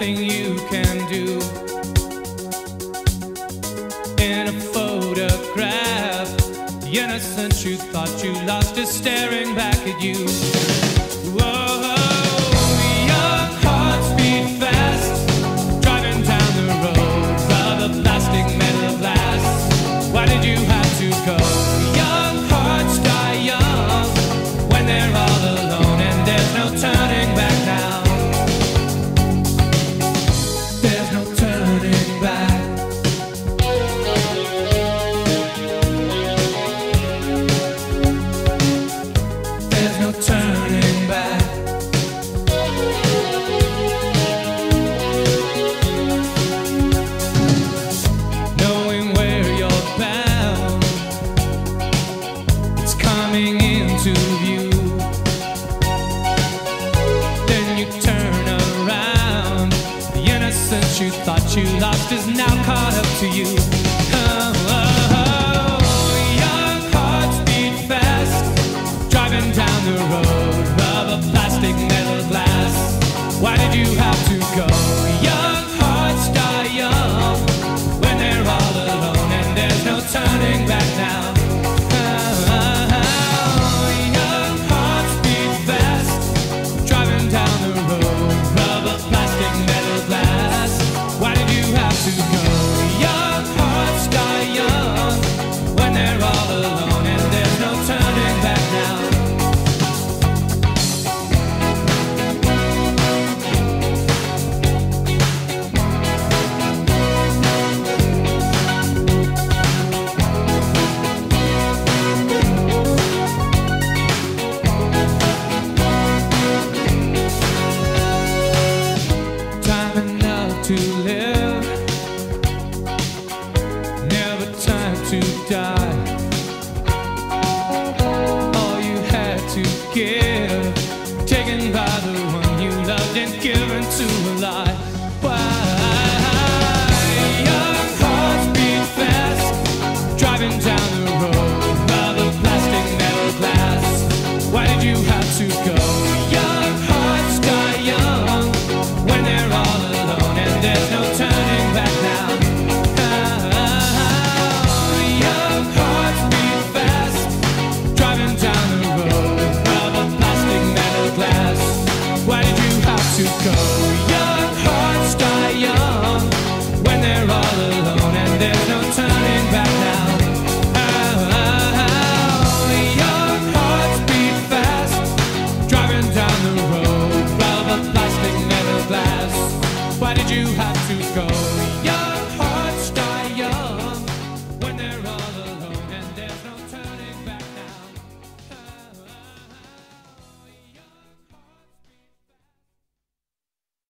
Nothing you can do. In a photograph, the innocence you thought you lost is staring back at you. Whoa. you lost is now caught up to you. to live, never time to die. All you had to give, taken by the one you loved and given to a lie. Why hearts beat fast, driving down the road.